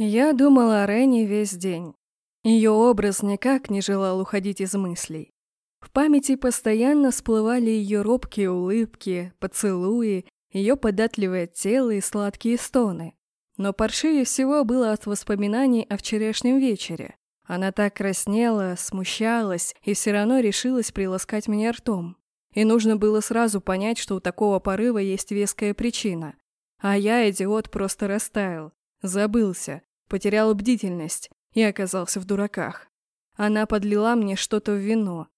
Я думала о Рене весь день. Ее образ никак не желал уходить из мыслей. В памяти постоянно всплывали ее робкие улыбки, поцелуи, ее податливое тело и сладкие стоны. Но паршивее всего было от воспоминаний о вчерашнем вечере. Она так краснела, смущалась и все равно решилась приласкать меня ртом. И нужно было сразу понять, что у такого порыва есть веская причина. А я, идиот, просто растаял, забылся, потерял бдительность и оказался в дураках. Она подлила мне что-то в вино.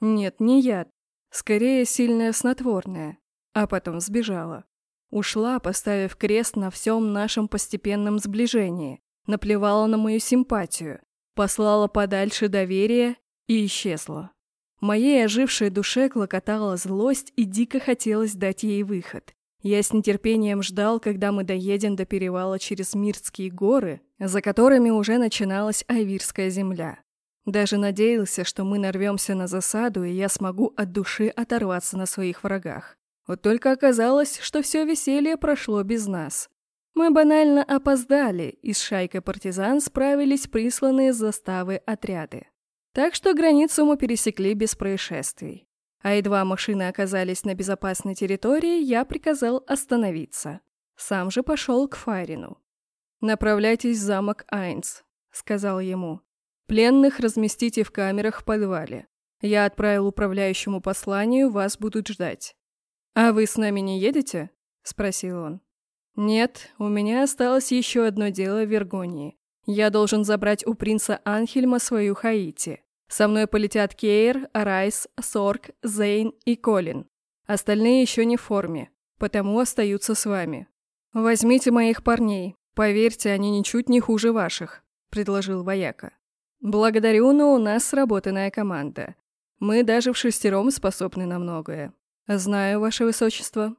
Нет, не яд, скорее сильное снотворное, а потом сбежала. Ушла, поставив крест на всем нашем постепенном сближении, наплевала на мою симпатию, послала подальше доверие и исчезла. Моей ожившей душе клокотала злость и дико хотелось дать ей выход. Я с нетерпением ждал, когда мы доедем до перевала через Мирские горы, за которыми уже начиналась Айвирская земля. Даже надеялся, что мы нарвемся на засаду, и я смогу от души оторваться на своих врагах. Вот только оказалось, что все веселье прошло без нас. Мы банально опоздали, и с шайкой партизан справились присланные заставы отряды. Так что границу мы пересекли без происшествий. А едва машины оказались на безопасной территории, я приказал остановиться. Сам же пошел к Фарину. «Направляйтесь в замок Айнс», — сказал ему. «Пленных разместите в камерах в подвале. Я отправил управляющему посланию, вас будут ждать. «А вы с нами не едете?» – спросил он. «Нет, у меня осталось еще одно дело в Вергонии. Я должен забрать у принца Анхельма свою Хаити. Со мной полетят Кейр, Райс, Сорг, Зейн и Колин. Остальные еще не в форме, потому остаются с вами. Возьмите моих парней. Поверьте, они ничуть не хуже ваших», – предложил вояка. «Благодарю, но у нас сработанная команда. Мы даже в шестером способны на многое. «Знаю, ваше высочество».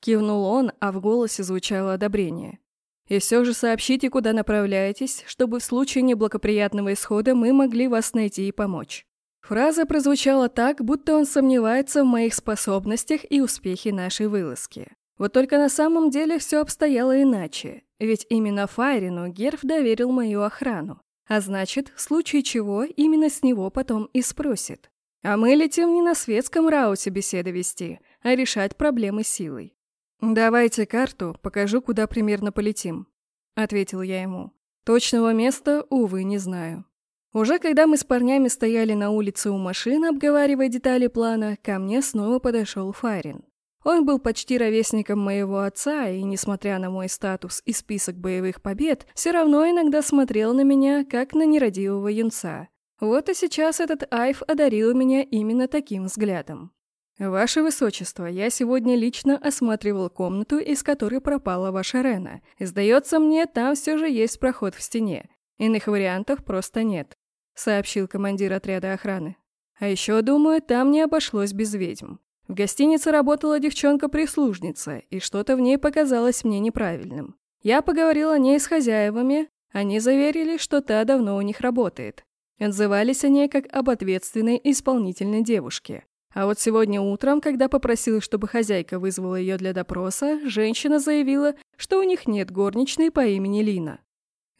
Кивнул он, а в голосе звучало одобрение. «И все же сообщите, куда направляетесь, чтобы в случае неблагоприятного исхода мы могли вас найти и помочь». Фраза прозвучала так, будто он сомневается в моих способностях и успехе нашей вылазки. Вот только на самом деле все обстояло иначе, ведь именно Файрину Герф доверил мою охрану, а значит, в случае чего именно с него потом и спросит. А мы летим не на светском рауте беседы вести, а решать проблемы силой. «Давайте карту, покажу, куда примерно полетим», — ответил я ему. Точного места, увы, не знаю. Уже когда мы с парнями стояли на улице у машины, обговаривая детали плана, ко мне снова подошел Фарин. Он был почти ровесником моего отца, и, несмотря на мой статус и список боевых побед, все равно иногда смотрел на меня, как на нерадивого юнца. Вот и сейчас этот Айф одарил меня именно таким взглядом. «Ваше Высочество, я сегодня лично осматривал комнату, из которой пропала ваша Рена. Сдается мне, там все же есть проход в стене. Иных вариантов просто нет», — сообщил командир отряда охраны. «А еще, думаю, там не обошлось без ведьм. В гостинице работала девчонка-прислужница, и что-то в ней показалось мне неправильным. Я поговорил о ней с хозяевами, они заверили, что та давно у них работает. Отзывались о ней как об ответственной исполнительной девушке. А вот сегодня утром, когда попросил, чтобы хозяйка вызвала ее для допроса, женщина заявила, что у них нет горничной по имени Лина.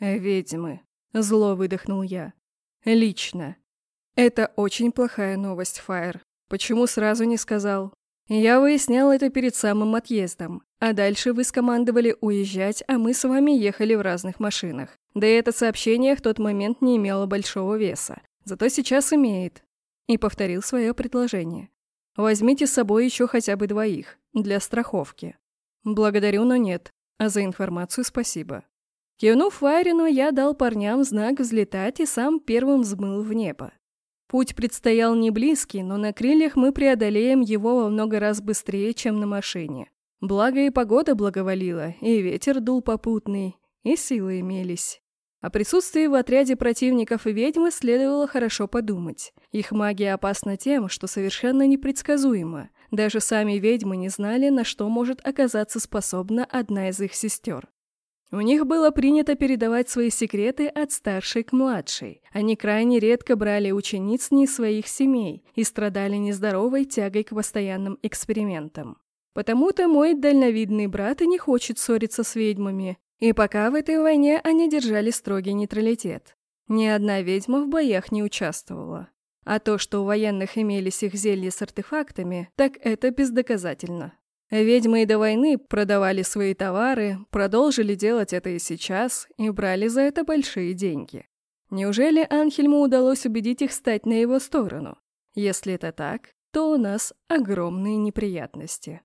«Ведьмы», — зло выдохнул я. «Лично. Это очень плохая новость, Фаер. Почему сразу не сказал?» Я выяснял это перед самым отъездом. А дальше вы скомандовали уезжать, а мы с вами ехали в разных машинах. Да и это сообщение в тот момент не имело большого веса. Зато сейчас имеет. И повторил свое предложение. Возьмите с собой еще хотя бы двоих. Для страховки. Благодарю, но нет. А за информацию спасибо. Кивнув Вайрину, я дал парням знак взлетать и сам первым взмыл в небо. Путь предстоял не близкий, но на крыльях мы преодолеем его во много раз быстрее, чем на машине. Благо и погода благоволила, и ветер дул попутный, и силы имелись. О присутствии в отряде противников и ведьмы следовало хорошо подумать. Их магия опасна тем, что совершенно непредсказуема. Даже сами ведьмы не знали, на что может оказаться способна одна из их сестер. У них было принято передавать свои секреты от старшей к младшей. Они крайне редко брали учениц не из своих семей и страдали нездоровой тягой к постоянным экспериментам. Потому-то мой дальновидный брат и не хочет ссориться с ведьмами, И пока в этой войне они держали строгий нейтралитет. Ни одна ведьма в боях не участвовала. А то, что у военных имелись их зелья с артефактами, так это бездоказательно. Ведьмы и до войны продавали свои товары, продолжили делать это и сейчас, и брали за это большие деньги. Неужели Анхельму удалось убедить их стать на его сторону? Если это так, то у нас огромные неприятности.